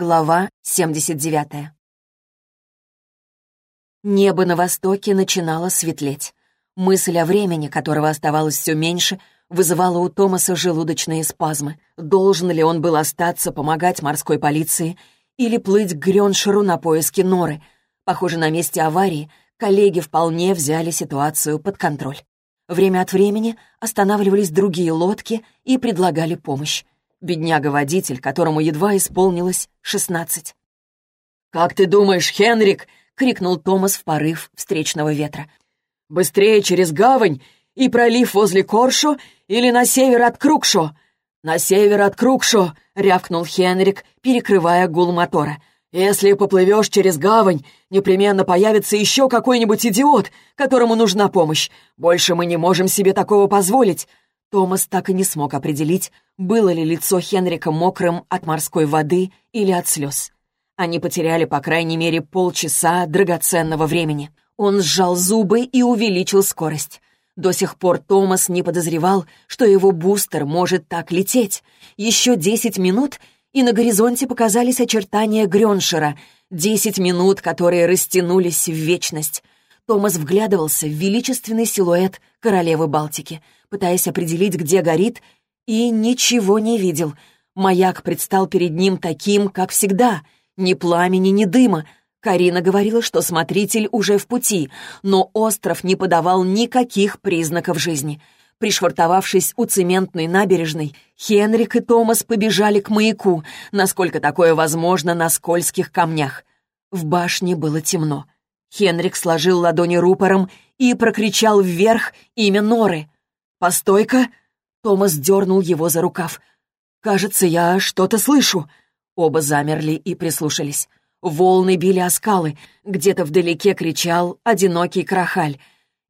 Глава 79. Небо на востоке начинало светлеть. Мысль о времени, которого оставалось все меньше, вызывала у Томаса желудочные спазмы. Должен ли он был остаться помогать морской полиции или плыть к Грёншеру на поиски Норы? Похоже, на месте аварии коллеги вполне взяли ситуацию под контроль. Время от времени останавливались другие лодки и предлагали помощь бедняга-водитель, которому едва исполнилось шестнадцать. «Как ты думаешь, Хенрик?» — крикнул Томас в порыв встречного ветра. «Быстрее через гавань и пролив возле Коршо или на север от Крукшо?» «На север от Крукшо!» — рявкнул Хенрик, перекрывая гул мотора. «Если поплывешь через гавань, непременно появится еще какой-нибудь идиот, которому нужна помощь. Больше мы не можем себе такого позволить. Томас так и не смог определить, было ли лицо Хенрика мокрым от морской воды или от слез. Они потеряли, по крайней мере, полчаса драгоценного времени. Он сжал зубы и увеличил скорость. До сих пор Томас не подозревал, что его бустер может так лететь. Еще десять минут, и на горизонте показались очертания Грёншера. Десять минут, которые растянулись в вечность. Томас вглядывался в величественный силуэт королевы Балтики — пытаясь определить, где горит, и ничего не видел. Маяк предстал перед ним таким, как всегда. Ни пламени, ни дыма. Карина говорила, что смотритель уже в пути, но остров не подавал никаких признаков жизни. Пришвартовавшись у цементной набережной, Хенрик и Томас побежали к маяку, насколько такое возможно на скользких камнях. В башне было темно. Хенрик сложил ладони рупором и прокричал вверх имя Норы — «Постой-ка!» Томас дернул его за рукав. «Кажется, я что-то слышу». Оба замерли и прислушались. Волны били о скалы. Где-то вдалеке кричал одинокий крахаль.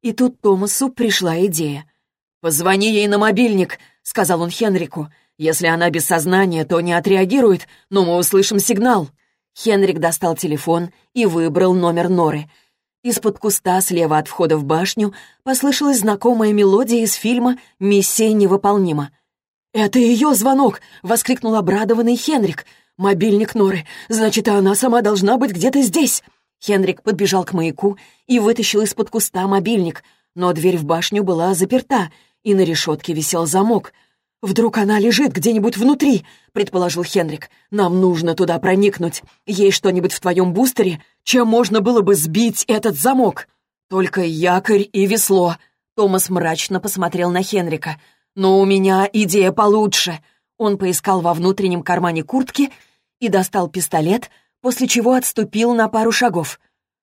И тут Томасу пришла идея. «Позвони ей на мобильник», — сказал он Хенрику. «Если она без сознания, то не отреагирует, но мы услышим сигнал». Хенрик достал телефон и выбрал номер Норы — из-под куста слева от входа в башню послышалась знакомая мелодия из фильма «Миссия невыполнима». «Это ее звонок!» — воскликнул обрадованный Хенрик. «Мобильник Норы. Значит, она сама должна быть где-то здесь!» Хенрик подбежал к маяку и вытащил из-под куста мобильник, но дверь в башню была заперта, и на решетке висел замок — «Вдруг она лежит где-нибудь внутри?» — предположил Хенрик. «Нам нужно туда проникнуть. Есть что-нибудь в твоем бустере, чем можно было бы сбить этот замок?» «Только якорь и весло». Томас мрачно посмотрел на Хенрика. «Но у меня идея получше». Он поискал во внутреннем кармане куртки и достал пистолет, после чего отступил на пару шагов.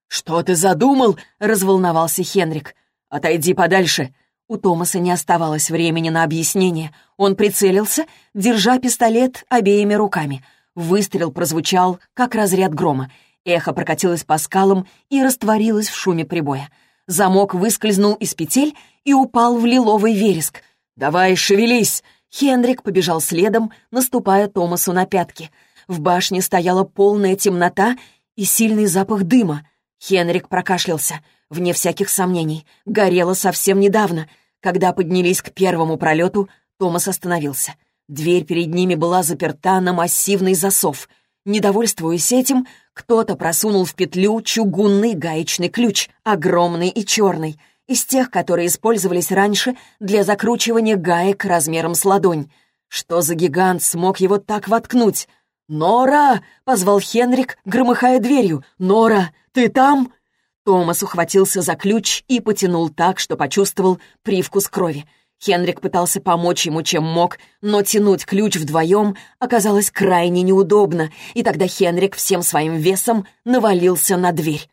«Что ты задумал?» — разволновался Хенрик. «Отойди подальше. У Томаса не оставалось времени на объяснение. Он прицелился, держа пистолет обеими руками. Выстрел прозвучал, как разряд грома. Эхо прокатилось по скалам и растворилось в шуме прибоя. Замок выскользнул из петель и упал в лиловый вереск. «Давай, шевелись!» Хендрик побежал следом, наступая Томасу на пятки. В башне стояла полная темнота и сильный запах дыма. Хенрик прокашлялся — вне всяких сомнений, горело совсем недавно. Когда поднялись к первому пролету, Томас остановился. Дверь перед ними была заперта на массивный засов. Недовольствуясь этим, кто-то просунул в петлю чугунный гаечный ключ, огромный и черный, из тех, которые использовались раньше для закручивания гаек размером с ладонь. Что за гигант смог его так воткнуть? «Нора!» — позвал Хенрик, громыхая дверью. «Нора, ты там?» Томас ухватился за ключ и потянул так, что почувствовал привкус крови. Хенрик пытался помочь ему, чем мог, но тянуть ключ вдвоем оказалось крайне неудобно, и тогда Хенрик всем своим весом навалился на дверь.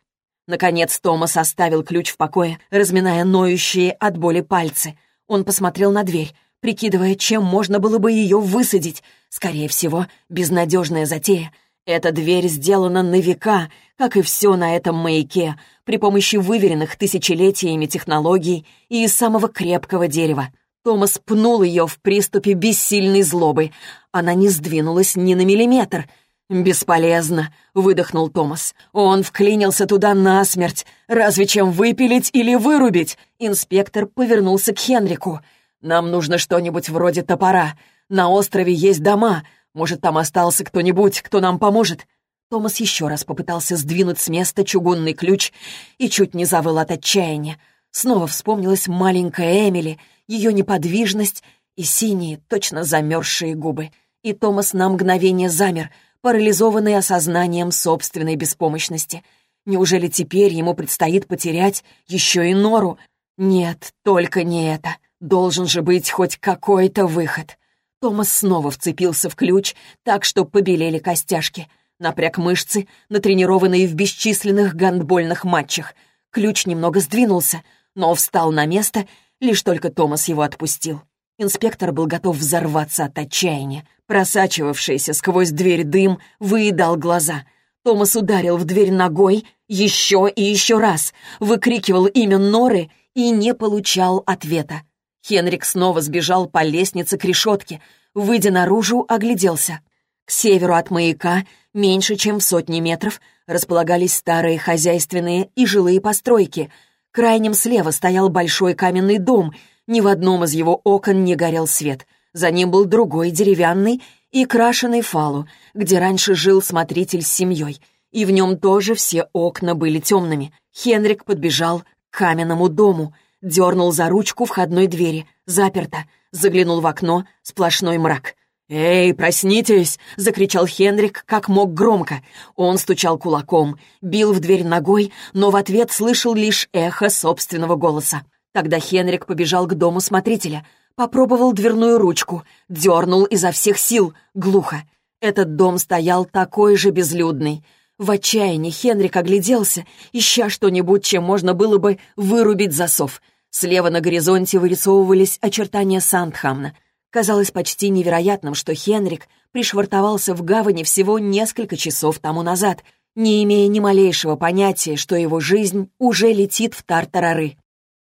Наконец Томас оставил ключ в покое, разминая ноющие от боли пальцы. Он посмотрел на дверь, прикидывая, чем можно было бы ее высадить. Скорее всего, безнадежная затея — эта дверь сделана на века, как и все на этом маяке, при помощи выверенных тысячелетиями технологий и из самого крепкого дерева. Томас пнул ее в приступе бессильной злобы. Она не сдвинулась ни на миллиметр. «Бесполезно», — выдохнул Томас. «Он вклинился туда насмерть, разве чем выпилить или вырубить». Инспектор повернулся к Хенрику. «Нам нужно что-нибудь вроде топора. На острове есть дома, Может, там остался кто-нибудь, кто нам поможет?» Томас еще раз попытался сдвинуть с места чугунный ключ и чуть не завыл от отчаяния. Снова вспомнилась маленькая Эмили, ее неподвижность и синие, точно замерзшие губы. И Томас на мгновение замер, парализованный осознанием собственной беспомощности. Неужели теперь ему предстоит потерять еще и Нору? Нет, только не это. Должен же быть хоть какой-то выход. Томас снова вцепился в ключ, так что побелели костяшки. Напряг мышцы, натренированные в бесчисленных гандбольных матчах. Ключ немного сдвинулся, но встал на место, лишь только Томас его отпустил. Инспектор был готов взорваться от отчаяния. Просачивавшийся сквозь дверь дым выедал глаза. Томас ударил в дверь ногой еще и еще раз, выкрикивал имя Норы и не получал ответа. Хенрик снова сбежал по лестнице к решетке, выйдя наружу, огляделся. К северу от маяка, меньше чем в сотни метров, располагались старые хозяйственные и жилые постройки. Крайним слева стоял большой каменный дом, ни в одном из его окон не горел свет. За ним был другой деревянный и крашеный фалу, где раньше жил смотритель с семьей, и в нем тоже все окна были темными. Хенрик подбежал к каменному дому — Дернул за ручку входной двери. Заперто. Заглянул в окно. Сплошной мрак. «Эй, проснитесь!» — закричал Хенрик как мог громко. Он стучал кулаком, бил в дверь ногой, но в ответ слышал лишь эхо собственного голоса. Тогда Хенрик побежал к дому смотрителя, попробовал дверную ручку, дернул изо всех сил, глухо. Этот дом стоял такой же безлюдный. В отчаянии Хенрик огляделся, ища что-нибудь, чем можно было бы вырубить засов — Слева на горизонте вырисовывались очертания Сандхамна. Казалось почти невероятным, что Хенрик пришвартовался в гавани всего несколько часов тому назад, не имея ни малейшего понятия, что его жизнь уже летит в тартарары.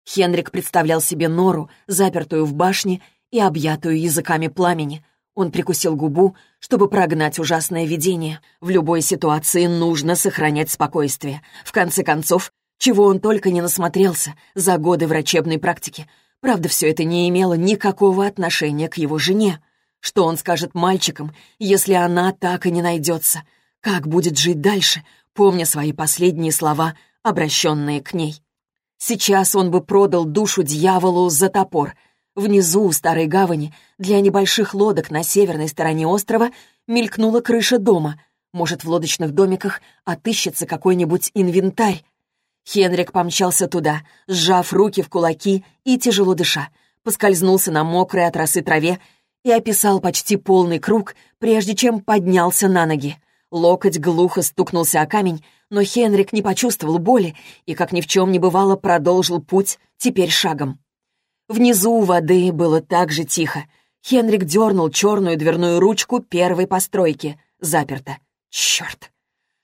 Хенрик представлял себе нору, запертую в башне и объятую языками пламени. Он прикусил губу, чтобы прогнать ужасное видение. В любой ситуации нужно сохранять спокойствие. В конце концов, чего он только не насмотрелся за годы врачебной практики. Правда, все это не имело никакого отношения к его жене. Что он скажет мальчикам, если она так и не найдется? Как будет жить дальше, помня свои последние слова, обращенные к ней? Сейчас он бы продал душу дьяволу за топор. Внизу, у старой гавани, для небольших лодок на северной стороне острова мелькнула крыша дома. Может, в лодочных домиках отыщется какой-нибудь инвентарь, Хенрик помчался туда, сжав руки в кулаки и тяжело дыша, поскользнулся на мокрой от росы траве и описал почти полный круг, прежде чем поднялся на ноги. Локоть глухо стукнулся о камень, но Хенрик не почувствовал боли и, как ни в чем не бывало, продолжил путь, теперь шагом. Внизу воды было так же тихо. Хенрик дернул черную дверную ручку первой постройки. Заперто. Черт!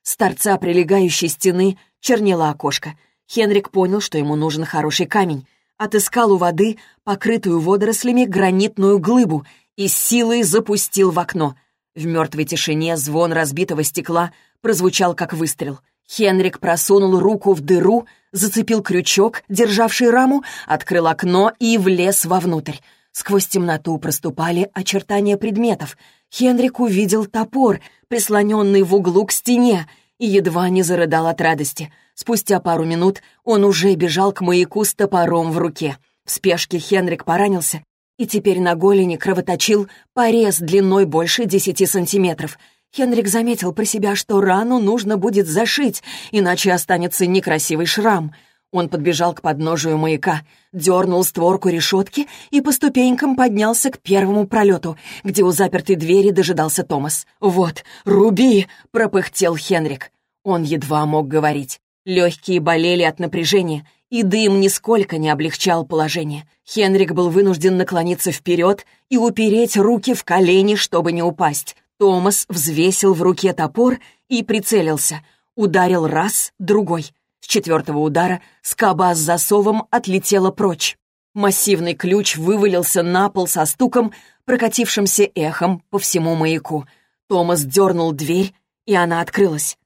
С торца прилегающей стены чернело окошко. Хенрик понял, что ему нужен хороший камень. Отыскал у воды, покрытую водорослями, гранитную глыбу и силой запустил в окно. В мертвой тишине звон разбитого стекла прозвучал, как выстрел. Хенрик просунул руку в дыру, зацепил крючок, державший раму, открыл окно и влез вовнутрь. Сквозь темноту проступали очертания предметов. Хенрик увидел топор, прислоненный в углу к стене, и едва не зарыдал от радости. Спустя пару минут он уже бежал к маяку с топором в руке. В спешке Хенрик поранился, и теперь на голени кровоточил порез длиной больше десяти сантиметров. Хенрик заметил про себя, что рану нужно будет зашить, иначе останется некрасивый шрам — он подбежал к подножию маяка, дернул створку решетки и по ступенькам поднялся к первому пролету, где у запертой двери дожидался Томас. «Вот, руби!» — пропыхтел Хенрик. Он едва мог говорить. Легкие болели от напряжения, и дым нисколько не облегчал положение. Хенрик был вынужден наклониться вперед и упереть руки в колени, чтобы не упасть. Томас взвесил в руке топор и прицелился. Ударил раз, другой — четвертого удара скоба с засовом отлетела прочь. Массивный ключ вывалился на пол со стуком, прокатившимся эхом по всему маяку. Томас дернул дверь, и она открылась.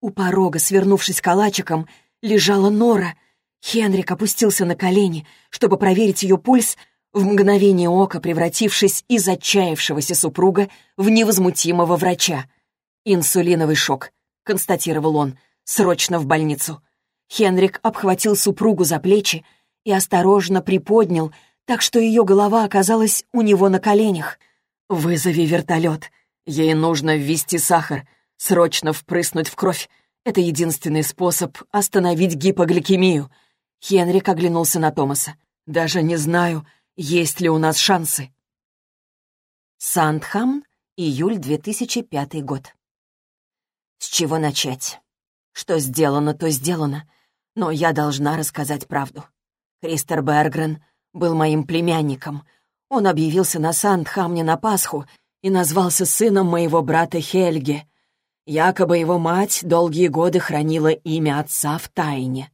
У порога, свернувшись калачиком, лежала Нора. Хенрик опустился на колени, чтобы проверить ее пульс, в мгновение ока превратившись из отчаявшегося супруга в невозмутимого врача. «Инсулиновый шок», — констатировал он, — «срочно в больницу». Хенрик обхватил супругу за плечи и осторожно приподнял, так что ее голова оказалась у него на коленях. «Вызови вертолет. Ей нужно ввести сахар, срочно впрыснуть в кровь. Это единственный способ остановить гипогликемию». Хенрик оглянулся на Томаса. «Даже не знаю, есть ли у нас шансы?» Сандхам, июль 2005 год. С чего начать? Что сделано, то сделано. Но я должна рассказать правду. Кристер Бергрен был моим племянником. Он объявился на Сандхамне на Пасху и назвался сыном моего брата Хельги. Якобы его мать долгие годы хранила имя отца в тайне.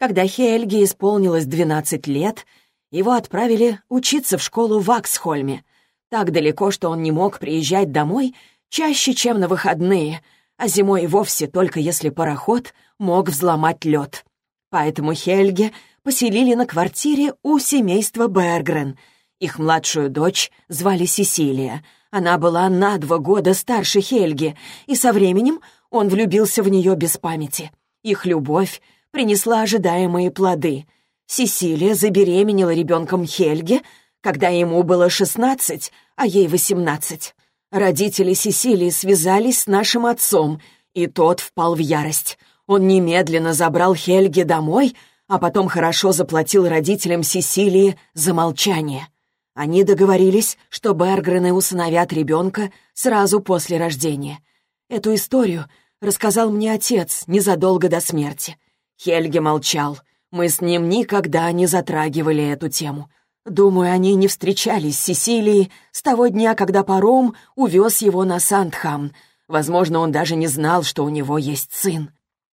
Когда Хельге исполнилось 12 лет, его отправили учиться в школу в Аксхольме. Так далеко, что он не мог приезжать домой чаще, чем на выходные, а зимой и вовсе только если пароход мог взломать лед. Поэтому Хельге поселили на квартире у семейства Бергрен. Их младшую дочь звали Сесилия. Она была на два года старше Хельги, и со временем он влюбился в нее без памяти. Их любовь принесла ожидаемые плоды. Сесилия забеременела ребенком Хельге, когда ему было шестнадцать, а ей восемнадцать. Родители Сесилии связались с нашим отцом, и тот впал в ярость. Он немедленно забрал Хельге домой — а потом хорошо заплатил родителям Сесилии за молчание. Они договорились, что Бергрены усыновят ребенка сразу после рождения. Эту историю рассказал мне отец незадолго до смерти. Хельге молчал. Мы с ним никогда не затрагивали эту тему. Думаю, они не встречались с Сесилией с того дня, когда паром увез его на Сандхам. Возможно, он даже не знал, что у него есть сын.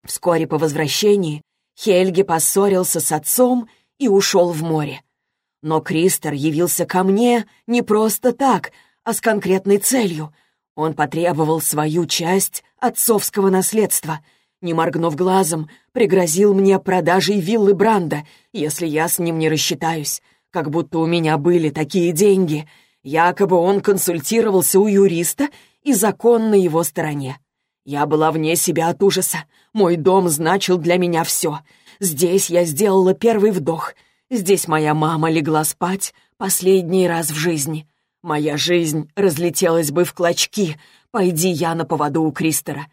Вскоре по возвращении Хельги поссорился с отцом и ушел в море. Но Кристер явился ко мне не просто так, а с конкретной целью. Он потребовал свою часть отцовского наследства. Не моргнув глазом, пригрозил мне продажей виллы Бранда, если я с ним не рассчитаюсь. Как будто у меня были такие деньги. Якобы он консультировался у юриста и закон на его стороне. Я была вне себя от ужаса. Мой дом значил для меня все. Здесь я сделала первый вдох. Здесь моя мама легла спать последний раз в жизни. Моя жизнь разлетелась бы в клочки, пойди я на поводу у Кристера.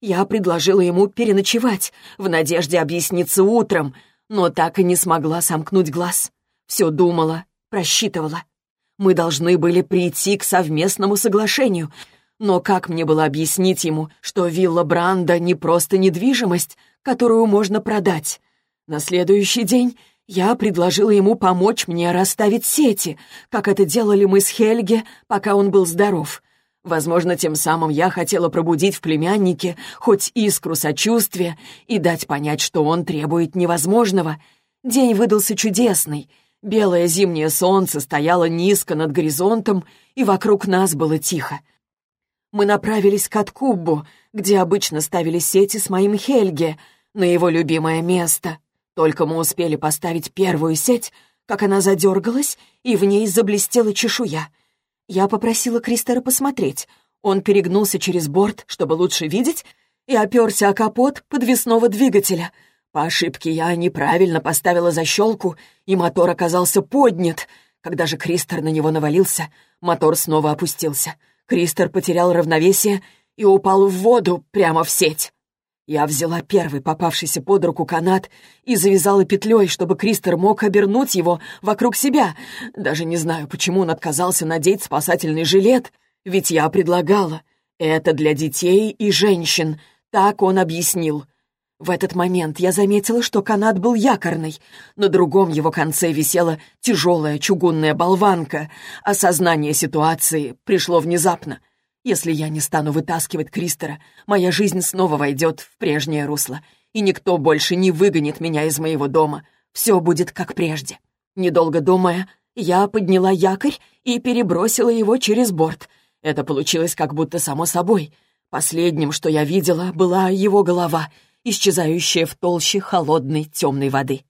Я предложила ему переночевать, в надежде объясниться утром, но так и не смогла сомкнуть глаз. Все думала, просчитывала. Мы должны были прийти к совместному соглашению — но как мне было объяснить ему, что вилла Бранда не просто недвижимость, которую можно продать? На следующий день я предложила ему помочь мне расставить сети, как это делали мы с Хельге, пока он был здоров. Возможно, тем самым я хотела пробудить в племяннике хоть искру сочувствия и дать понять, что он требует невозможного. День выдался чудесный. Белое зимнее солнце стояло низко над горизонтом, и вокруг нас было тихо мы направились к Аткуббу, где обычно ставили сети с моим Хельге, на его любимое место. Только мы успели поставить первую сеть, как она задергалась, и в ней заблестела чешуя. Я попросила Кристера посмотреть. Он перегнулся через борт, чтобы лучше видеть, и оперся о капот подвесного двигателя. По ошибке я неправильно поставила защелку, и мотор оказался поднят. Когда же Кристер на него навалился, мотор снова опустился — Кристер потерял равновесие и упал в воду прямо в сеть. Я взяла первый попавшийся под руку канат и завязала петлей, чтобы Кристер мог обернуть его вокруг себя. Даже не знаю, почему он отказался надеть спасательный жилет, ведь я предлагала. Это для детей и женщин, так он объяснил. В этот момент я заметила, что канат был якорный. На другом его конце висела тяжелая чугунная болванка. Осознание ситуации пришло внезапно. Если я не стану вытаскивать Кристера, моя жизнь снова войдет в прежнее русло, и никто больше не выгонит меня из моего дома. Все будет как прежде. Недолго думая, я подняла якорь и перебросила его через борт. Это получилось как будто само собой. Последним, что я видела, была его голова — исчезающая в толще холодной темной воды.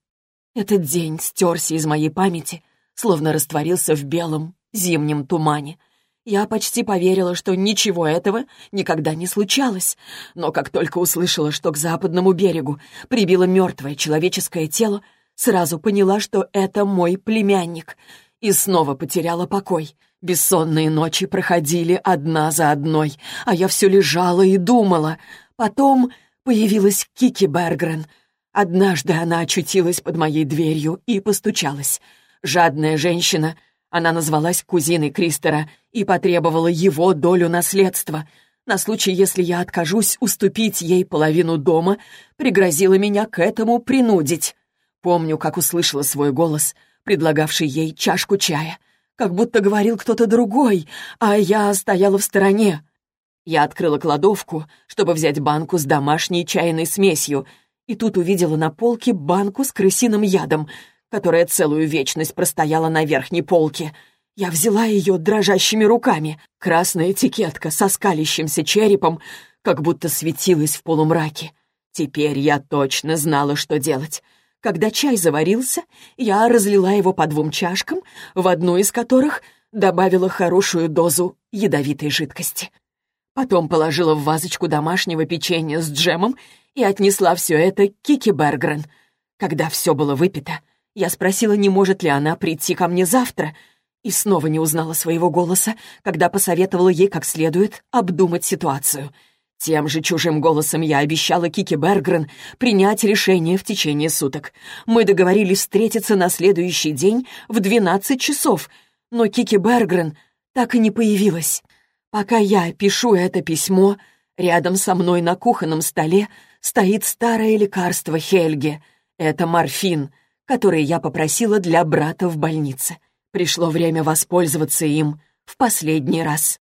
Этот день стерся из моей памяти, словно растворился в белом зимнем тумане. Я почти поверила, что ничего этого никогда не случалось, но как только услышала, что к западному берегу прибило мертвое человеческое тело, сразу поняла, что это мой племянник, и снова потеряла покой. Бессонные ночи проходили одна за одной, а я все лежала и думала. Потом появилась Кики Бергрен. Однажды она очутилась под моей дверью и постучалась. Жадная женщина — она назвалась кузиной Кристера и потребовала его долю наследства. На случай, если я откажусь уступить ей половину дома, пригрозила меня к этому принудить. Помню, как услышала свой голос, предлагавший ей чашку чая. Как будто говорил кто-то другой, а я стояла в стороне. Я открыла кладовку, чтобы взять банку с домашней чайной смесью, и тут увидела на полке банку с крысиным ядом — которая целую вечность простояла на верхней полке. Я взяла ее дрожащими руками. Красная этикетка со скалящимся черепом как будто светилась в полумраке. Теперь я точно знала, что делать. Когда чай заварился, я разлила его по двум чашкам, в одну из которых добавила хорошую дозу ядовитой жидкости. Потом положила в вазочку домашнего печенья с джемом и отнесла все это Кики Бергрен. Когда все было выпито, я спросила, не может ли она прийти ко мне завтра, и снова не узнала своего голоса, когда посоветовала ей как следует обдумать ситуацию. Тем же чужим голосом я обещала Кике Бергрен принять решение в течение суток. Мы договорились встретиться на следующий день в 12 часов, но Кики Бергрен так и не появилась. Пока я пишу это письмо, рядом со мной на кухонном столе стоит старое лекарство Хельге. Это морфин — который я попросила для брата в больнице. Пришло время воспользоваться им в последний раз.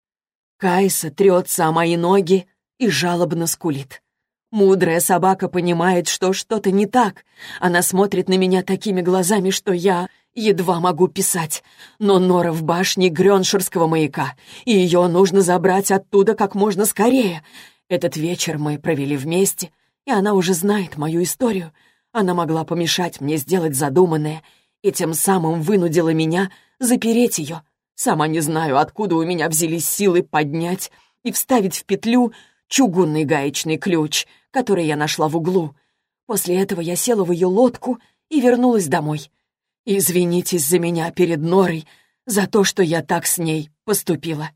Кайса трется о мои ноги и жалобно скулит. Мудрая собака понимает, что что-то не так. Она смотрит на меня такими глазами, что я едва могу писать. Но Нора в башне Грёнширского маяка, и ее нужно забрать оттуда как можно скорее. Этот вечер мы провели вместе, и она уже знает мою историю — она могла помешать мне сделать задуманное и тем самым вынудила меня запереть ее. Сама не знаю, откуда у меня взялись силы поднять и вставить в петлю чугунный гаечный ключ, который я нашла в углу. После этого я села в ее лодку и вернулась домой. Извинитесь за меня перед Норой, за то, что я так с ней поступила.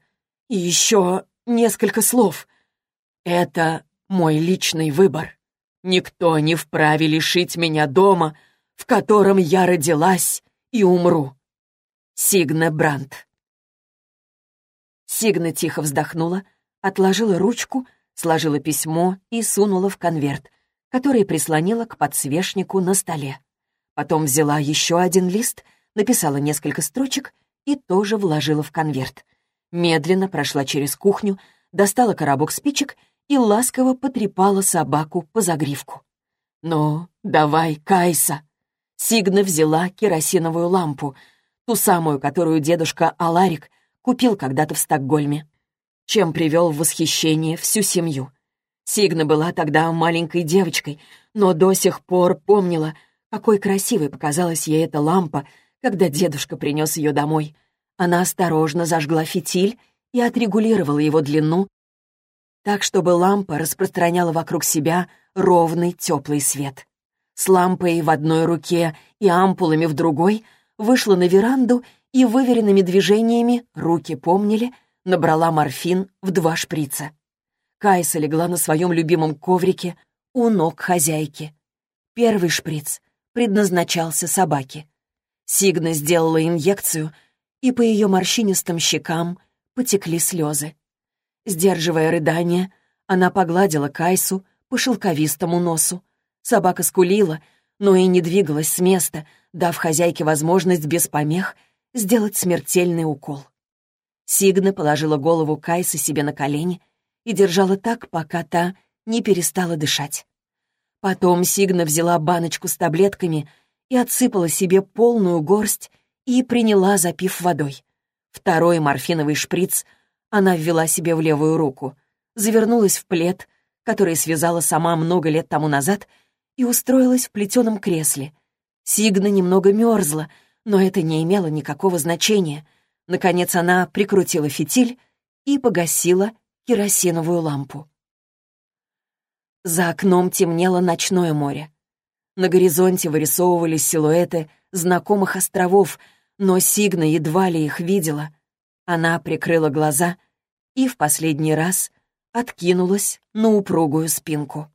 И еще несколько слов. Это мой личный выбор. Никто не вправе лишить меня дома, в котором я родилась и умру. Сигна Брандт. Сигна тихо вздохнула, отложила ручку, сложила письмо и сунула в конверт, который прислонила к подсвечнику на столе. Потом взяла еще один лист, написала несколько строчек и тоже вложила в конверт. Медленно прошла через кухню, достала коробок спичек и ласково потрепала собаку по загривку. «Ну, давай, Кайса!» Сигна взяла керосиновую лампу, ту самую, которую дедушка Аларик купил когда-то в Стокгольме, чем привел в восхищение всю семью. Сигна была тогда маленькой девочкой, но до сих пор помнила, какой красивой показалась ей эта лампа, когда дедушка принес ее домой. Она осторожно зажгла фитиль и отрегулировала его длину так, чтобы лампа распространяла вокруг себя ровный теплый свет. С лампой в одной руке и ампулами в другой вышла на веранду и выверенными движениями, руки помнили, набрала морфин в два шприца. Кайса легла на своем любимом коврике у ног хозяйки. Первый шприц предназначался собаке. Сигна сделала инъекцию, и по ее морщинистым щекам потекли слезы. Сдерживая рыдание, она погладила Кайсу по шелковистому носу. Собака скулила, но и не двигалась с места, дав хозяйке возможность без помех сделать смертельный укол. Сигна положила голову Кайсы себе на колени и держала так, пока та не перестала дышать. Потом Сигна взяла баночку с таблетками и отсыпала себе полную горсть и приняла, запив водой. Второй морфиновый шприц — она ввела себе в левую руку, завернулась в плед, который связала сама много лет тому назад, и устроилась в плетеном кресле. Сигна немного мерзла, но это не имело никакого значения. Наконец она прикрутила фитиль и погасила керосиновую лампу. За окном темнело ночное море. На горизонте вырисовывались силуэты знакомых островов, но Сигна едва ли их видела. Она прикрыла глаза и в последний раз откинулась на упругую спинку.